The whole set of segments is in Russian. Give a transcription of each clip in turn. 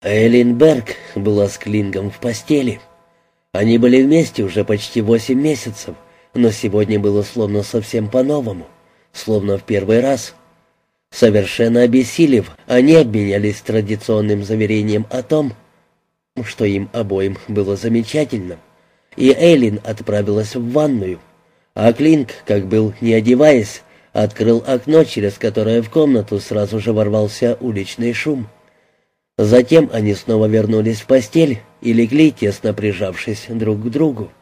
Эйлин Берг была с Клингом в постели. Они были вместе уже почти восемь месяцев, но сегодня было словно совсем по-новому, словно в первый раз. Совершенно обессилев, они обменялись традиционным заверением о том, что им обоим было замечательно, и Эйлин отправилась в ванную, а Клинк, как был не одеваясь, открыл окно, через которое в комнату сразу же ворвался уличный шум. Затем они снова вернулись в постель и легли, тесно прижавшись друг к другу.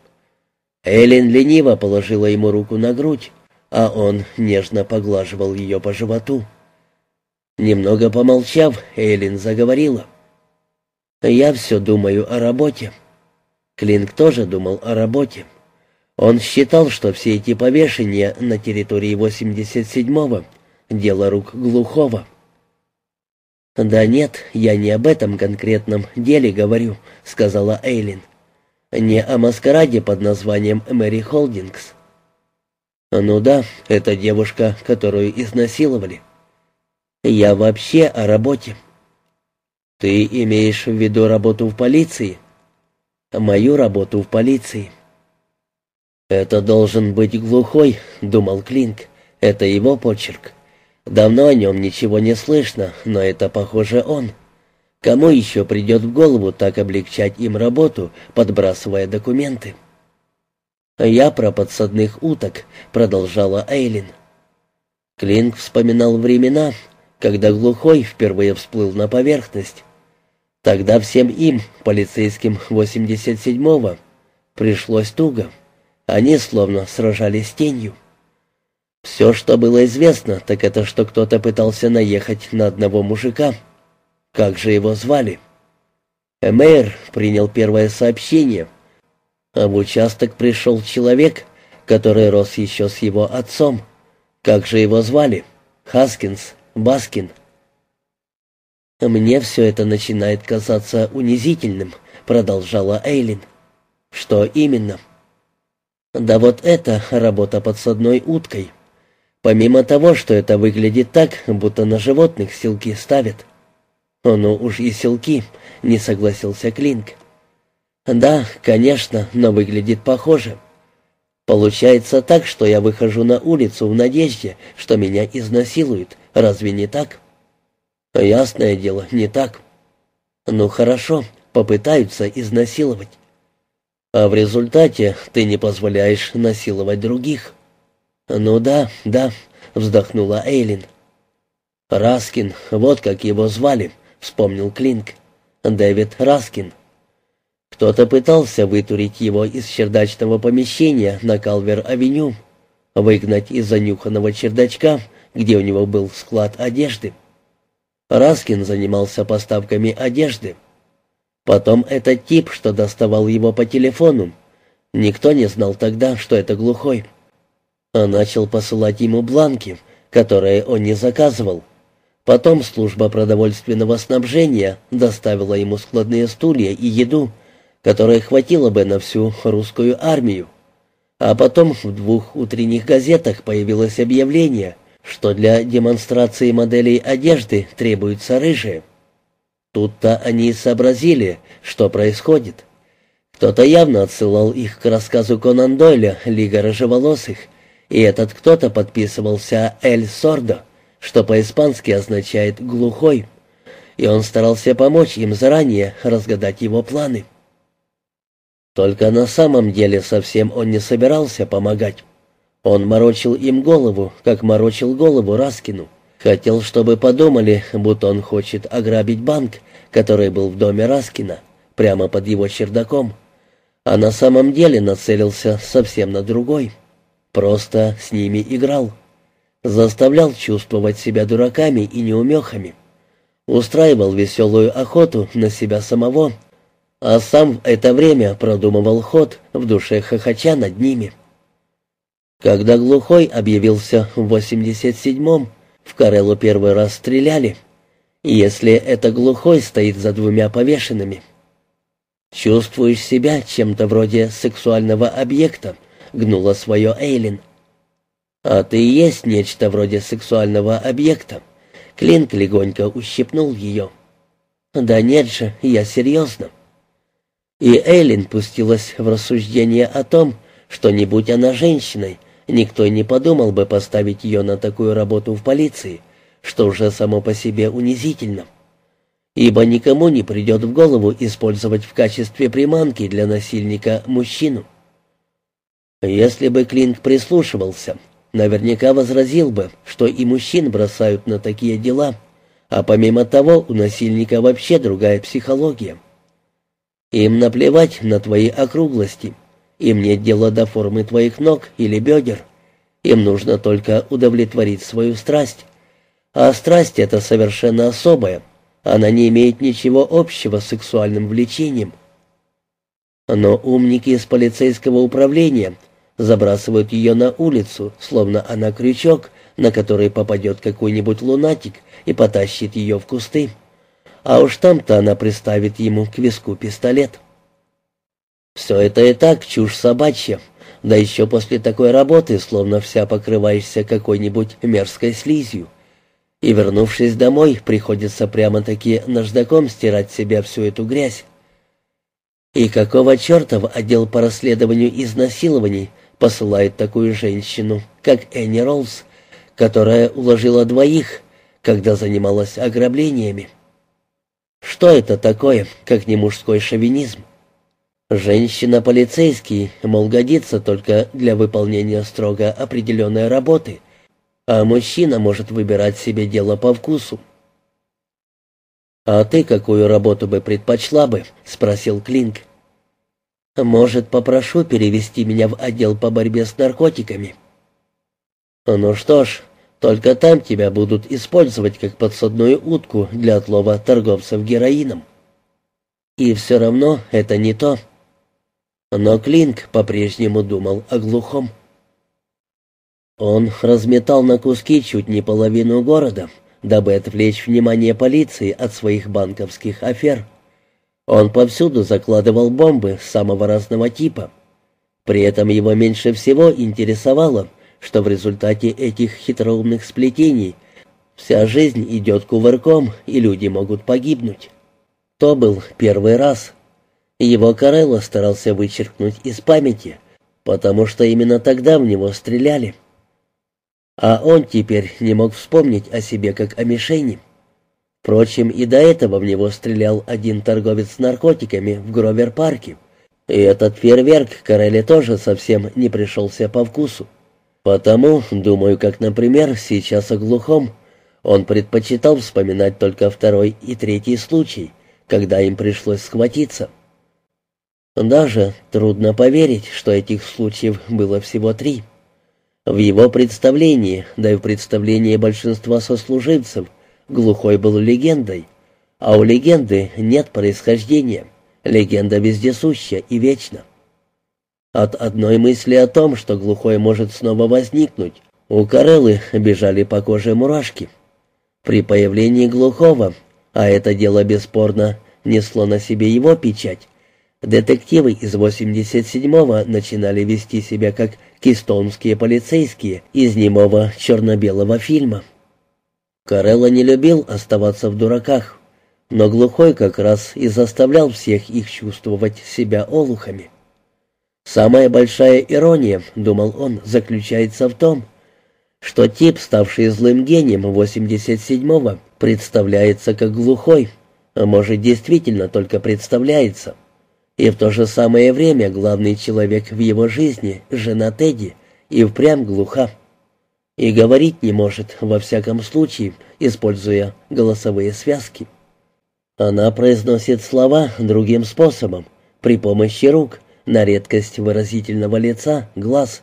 Эллен лениво положила ему руку на грудь, а он нежно поглаживал ее по животу. Немного помолчав, Эйлин заговорила. «Я все думаю о работе». Клинк тоже думал о работе. Он считал, что все эти повешения на территории 87-го — дело рук глухого. «Да нет, я не об этом конкретном деле говорю», — сказала Эйлин. «Не о маскараде под названием Мэри Холдингс». «Ну да, это девушка, которую изнасиловали». «Я вообще о работе». «Ты имеешь в виду работу в полиции?» «Мою работу в полиции». «Это должен быть глухой», — думал Клинк. «Это его почерк». Давно о нем ничего не слышно, но это, похоже, он. Кому еще придет в голову так облегчать им работу, подбрасывая документы? «Я про подсадных уток», — продолжала Эйлин. Клинк вспоминал времена, когда глухой впервые всплыл на поверхность. Тогда всем им, полицейским 87-го, пришлось туго. Они словно сражались с тенью. Все, что было известно, так это, что кто-то пытался наехать на одного мужика. Как же его звали? Эмейр принял первое сообщение. А в участок пришел человек, который рос еще с его отцом. Как же его звали? Хаскинс, Баскин. «Мне все это начинает казаться унизительным», — продолжала Эйлин. «Что именно?» «Да вот это работа подсадной уткой. Помимо того, что это выглядит так, будто на животных селки ставят. «Ну уж и селки», — не согласился Клинк. «Да, конечно, но выглядит похоже. Получается так, что я выхожу на улицу в надежде, что меня изнасилуют. Разве не так?» «Ясное дело, не так». «Ну хорошо, попытаются изнасиловать. А в результате ты не позволяешь насиловать других». «Ну да, да», — вздохнула Эйлин. «Раскин, вот как его звали», — вспомнил Клинк. «Дэвид Раскин». Кто-то пытался вытурить его из чердачного помещения на Калвер-авеню, выгнать из занюханного чердачка, где у него был склад одежды. Раскин занимался поставками одежды. Потом этот тип, что доставал его по телефону, никто не знал тогда, что это глухой а начал посылать ему бланки, которые он не заказывал. Потом служба продовольственного снабжения доставила ему складные стулья и еду, которой хватило бы на всю русскую армию. А потом в двух утренних газетах появилось объявление, что для демонстрации моделей одежды требуются рыжие. Тут-то они и сообразили, что происходит. Кто-то явно отсылал их к рассказу Конан Дойля «Лига рыжеволосых», и этот кто-то подписывался «Эль Сордо», что по-испански означает «глухой», и он старался помочь им заранее разгадать его планы. Только на самом деле совсем он не собирался помогать. Он морочил им голову, как морочил голову Раскину. Хотел, чтобы подумали, будто он хочет ограбить банк, который был в доме Раскина, прямо под его чердаком. А на самом деле нацелился совсем на другой. Просто с ними играл. Заставлял чувствовать себя дураками и неумехами. Устраивал веселую охоту на себя самого, а сам в это время продумывал ход, в душе хохоча над ними. Когда Глухой объявился в 87-м, в Карелу первый раз стреляли, если это Глухой стоит за двумя повешенными. Чувствуешь себя чем-то вроде сексуального объекта, гнула свое Эйлин. «А ты и есть нечто вроде сексуального объекта». Клинк легонько ущипнул ее. «Да нет же, я серьезно». И Эйлин пустилась в рассуждение о том, что не будь она женщиной, никто не подумал бы поставить ее на такую работу в полиции, что уже само по себе унизительно. Ибо никому не придет в голову использовать в качестве приманки для насильника мужчину. Если бы Клинк прислушивался, наверняка возразил бы, что и мужчин бросают на такие дела, а помимо того у насильника вообще другая психология. Им наплевать на твои округлости, им нет дела до формы твоих ног или бедер, им нужно только удовлетворить свою страсть. А страсть это совершенно особая, она не имеет ничего общего с сексуальным влечением. Но умники из полицейского управления забрасывают ее на улицу, словно она крючок, на который попадет какой-нибудь лунатик и потащит ее в кусты. А уж там-то она приставит ему к виску пистолет. Все это и так чушь собачья, да еще после такой работы, словно вся покрываешься какой-нибудь мерзкой слизью. И, вернувшись домой, приходится прямо-таки наждаком стирать с себя всю эту грязь. И какого черта в отдел по расследованию изнасилований посылает такую женщину, как Энни Роллс, которая уложила двоих, когда занималась ограблениями. Что это такое, как не мужской шовинизм? Женщина-полицейский, мол, годится только для выполнения строго определенной работы, а мужчина может выбирать себе дело по вкусу. «А ты какую работу бы предпочла бы?» — спросил Клинк. «Может, попрошу перевести меня в отдел по борьбе с наркотиками?» «Ну что ж, только там тебя будут использовать как подсадную утку для отлова торговцев героином. И все равно это не то». Но Клинк по-прежнему думал о глухом. Он разметал на куски чуть не половину города, дабы отвлечь внимание полиции от своих банковских афер. Он повсюду закладывал бомбы самого разного типа. При этом его меньше всего интересовало, что в результате этих хитроумных сплетений вся жизнь идет кувырком, и люди могут погибнуть. То был первый раз. Его Карелло старался вычеркнуть из памяти, потому что именно тогда в него стреляли. А он теперь не мог вспомнить о себе как о мишени. Впрочем, и до этого в него стрелял один торговец с наркотиками в Гровер-парке. И этот фейерверк Карелли тоже совсем не пришелся по вкусу. Потому, думаю, как, например, сейчас о глухом, он предпочитал вспоминать только второй и третий случай, когда им пришлось схватиться. Даже трудно поверить, что этих случаев было всего три. В его представлении, да и в представлении большинства сослуживцев, Глухой был легендой, а у легенды нет происхождения. Легенда вездесуща и вечна. От одной мысли о том, что Глухой может снова возникнуть, у Кареллы бежали по коже мурашки. При появлении Глухого, а это дело бесспорно несло на себе его печать, детективы из 87-го начинали вести себя как кистонские полицейские из немого черно-белого фильма. Карелла не любил оставаться в дураках, но глухой как раз и заставлял всех их чувствовать себя олухами. Самая большая ирония, думал он, заключается в том, что тип, ставший злым гением 87-го, представляется как глухой, а может действительно только представляется. И в то же самое время главный человек в его жизни, жена Тедди, и впрямь глуха и говорить не может, во всяком случае, используя голосовые связки. Она произносит слова другим способом, при помощи рук, на редкость выразительного лица, глаз.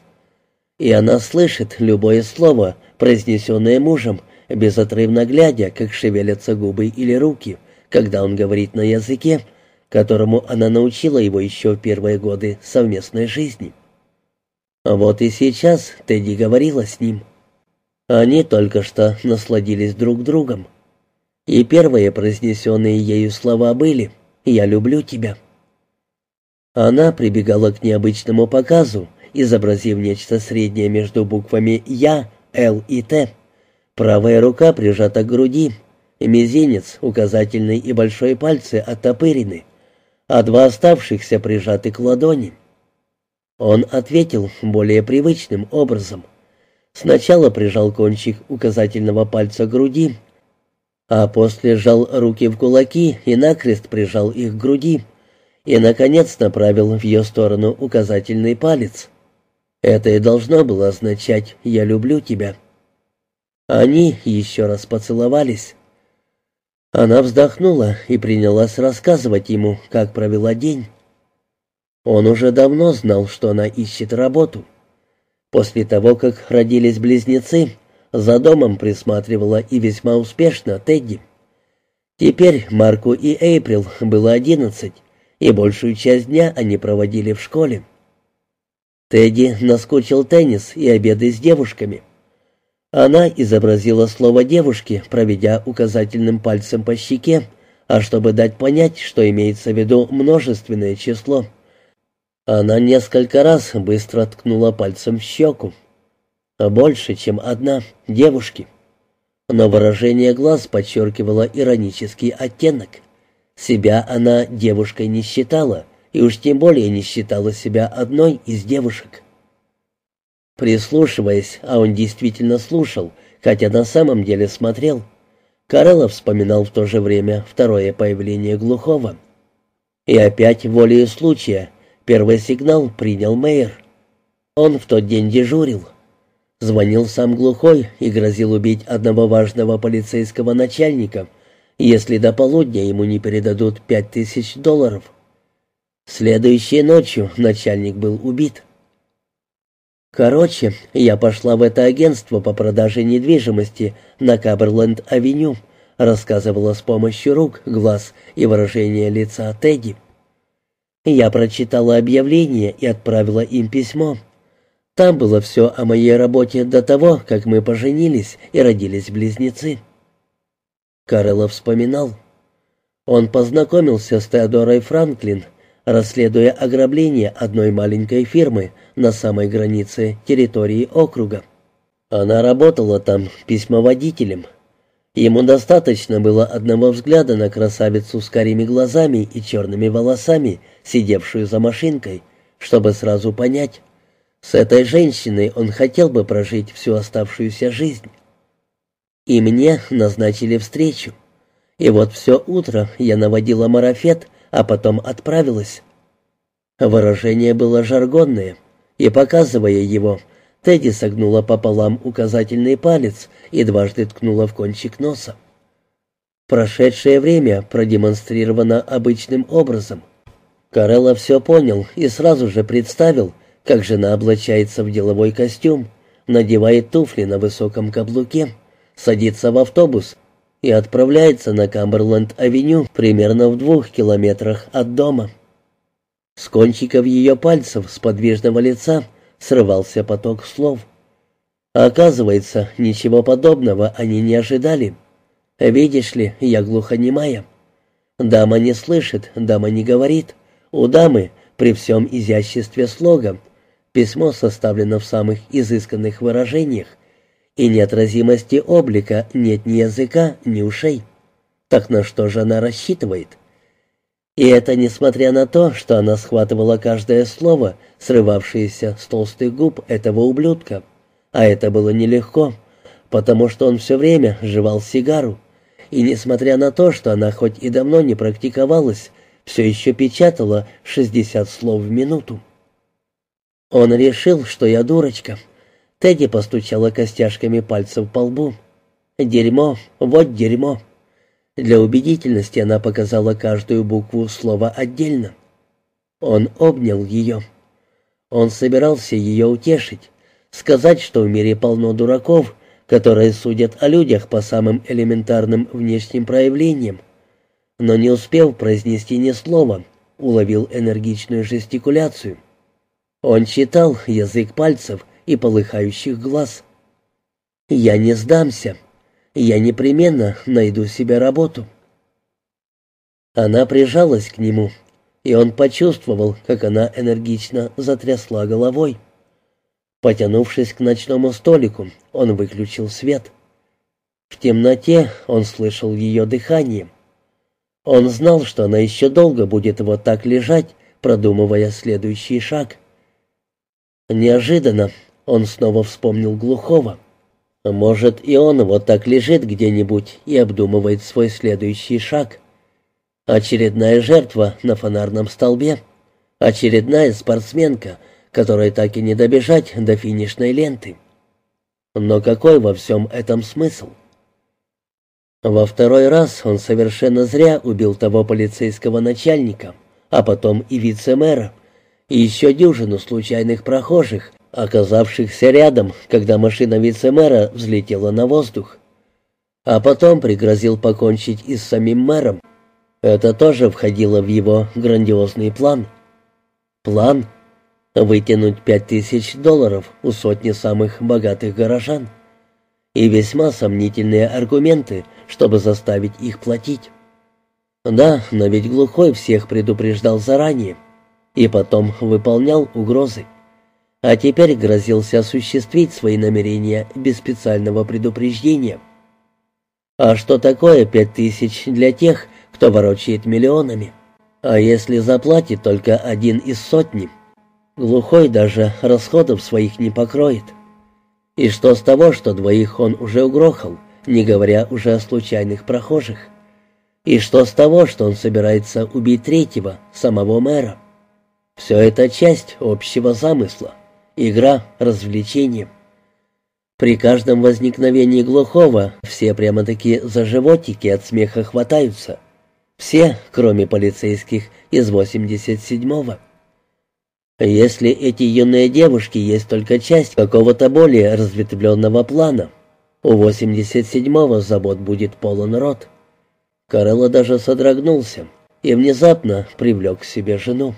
И она слышит любое слово, произнесенное мужем, безотрывно глядя, как шевелятся губы или руки, когда он говорит на языке, которому она научила его еще в первые годы совместной жизни. Вот и сейчас Тедди говорила с ним. Они только что насладились друг другом. И первые произнесенные ею слова были «Я люблю тебя». Она прибегала к необычному показу, изобразив нечто среднее между буквами «Я», «Л» и «Т». Правая рука прижата к груди, мизинец, указательный и большой пальцы оттопырены, а два оставшихся прижаты к ладони. Он ответил более привычным образом. Сначала прижал кончик указательного пальца к груди, а после сжал руки в кулаки и накрест прижал их к груди, и, наконец, направил в ее сторону указательный палец. Это и должно было означать «я люблю тебя». Они еще раз поцеловались. Она вздохнула и принялась рассказывать ему, как провела день. Он уже давно знал, что она ищет работу. После того, как родились близнецы, за домом присматривала и весьма успешно Тедди. Теперь Марку и Эйприл было одиннадцать, и большую часть дня они проводили в школе. Тедди наскучил теннис и обеды с девушками. Она изобразила слово «девушки», проведя указательным пальцем по щеке, а чтобы дать понять, что имеется в виду множественное число – она несколько раз быстро ткнула пальцем в щеку. Больше, чем одна, девушки. Но выражение глаз подчеркивало иронический оттенок. Себя она девушкой не считала, и уж тем более не считала себя одной из девушек. Прислушиваясь, а он действительно слушал, хотя на самом деле смотрел, Карелов вспоминал в то же время второе появление глухого. И опять волею случая Первый сигнал принял мэр. Он в тот день дежурил. Звонил сам глухой и грозил убить одного важного полицейского начальника, если до полудня ему не передадут пять тысяч долларов. Следующей ночью начальник был убит. Короче, я пошла в это агентство по продаже недвижимости на Каберленд-авеню, рассказывала с помощью рук, глаз и выражения лица Тедди. Я прочитала объявление и отправила им письмо. Там было все о моей работе до того, как мы поженились и родились близнецы. Карелов вспоминал. Он познакомился с Теодорой Франклин, расследуя ограбление одной маленькой фирмы на самой границе территории округа. Она работала там письмоводителем, Ему достаточно было одного взгляда на красавицу с карими глазами и черными волосами, сидевшую за машинкой, чтобы сразу понять, с этой женщиной он хотел бы прожить всю оставшуюся жизнь. И мне назначили встречу. И вот все утро я наводила марафет, а потом отправилась. Выражение было жаргонное, и, показывая его, Тедди согнула пополам указательный палец и дважды ткнула в кончик носа. Прошедшее время продемонстрировано обычным образом. Карелла все понял и сразу же представил, как жена облачается в деловой костюм, надевает туфли на высоком каблуке, садится в автобус и отправляется на Камберленд-авеню примерно в двух километрах от дома. С кончиков ее пальцев с подвижного лица срывался поток слов. Оказывается, ничего подобного они не ожидали. Видишь ли, я глухонемая. Дама не слышит, дама не говорит. У дамы, при всем изяществе слога, письмо составлено в самых изысканных выражениях, и неотразимости облика нет ни языка, ни ушей. Так на что же она рассчитывает? И это несмотря на то, что она схватывала каждое слово, срывавшееся с толстых губ этого ублюдка. А это было нелегко, потому что он все время жевал сигару. И несмотря на то, что она хоть и давно не практиковалась, все еще печатала 60 слов в минуту. Он решил, что я дурочка. Тедди постучала костяшками пальцев по лбу. «Дерьмо, вот дерьмо». Для убедительности она показала каждую букву слова отдельно. Он обнял ее. Он собирался ее утешить, сказать, что в мире полно дураков, которые судят о людях по самым элементарным внешним проявлениям. Но не успев произнести ни слова, уловил энергичную жестикуляцию. Он читал язык пальцев и полыхающих глаз. «Я не сдамся», я непременно найду себе работу». Она прижалась к нему, и он почувствовал, как она энергично затрясла головой. Потянувшись к ночному столику, он выключил свет. В темноте он слышал ее дыхание. Он знал, что она еще долго будет вот так лежать, продумывая следующий шаг. Неожиданно он снова вспомнил глухого. Может, и он вот так лежит где-нибудь и обдумывает свой следующий шаг. Очередная жертва на фонарном столбе. Очередная спортсменка, которой так и не добежать до финишной ленты. Но какой во всем этом смысл? Во второй раз он совершенно зря убил того полицейского начальника, а потом и вице-мэра, и еще дюжину случайных прохожих, оказавшихся рядом, когда машина вице-мэра взлетела на воздух. А потом пригрозил покончить и с самим мэром. Это тоже входило в его грандиозный план. План вытянуть пять тысяч долларов у сотни самых богатых горожан. И весьма сомнительные аргументы, чтобы заставить их платить. Да, но ведь глухой всех предупреждал заранее и потом выполнял угрозы а теперь грозился осуществить свои намерения без специального предупреждения. А что такое пять тысяч для тех, кто ворочает миллионами? А если заплатит только один из сотни? Глухой даже расходов своих не покроет. И что с того, что двоих он уже угрохал, не говоря уже о случайных прохожих? И что с того, что он собирается убить третьего, самого мэра? Все это часть общего замысла. Игра, развлечение. При каждом возникновении глухого все прямо-таки за животики от смеха хватаются. Все, кроме полицейских из 87-го. Если эти юные девушки есть только часть какого-то более разветвленного плана, у 87-го забот будет полон рот. Карелла даже содрогнулся и внезапно привлек к себе жену.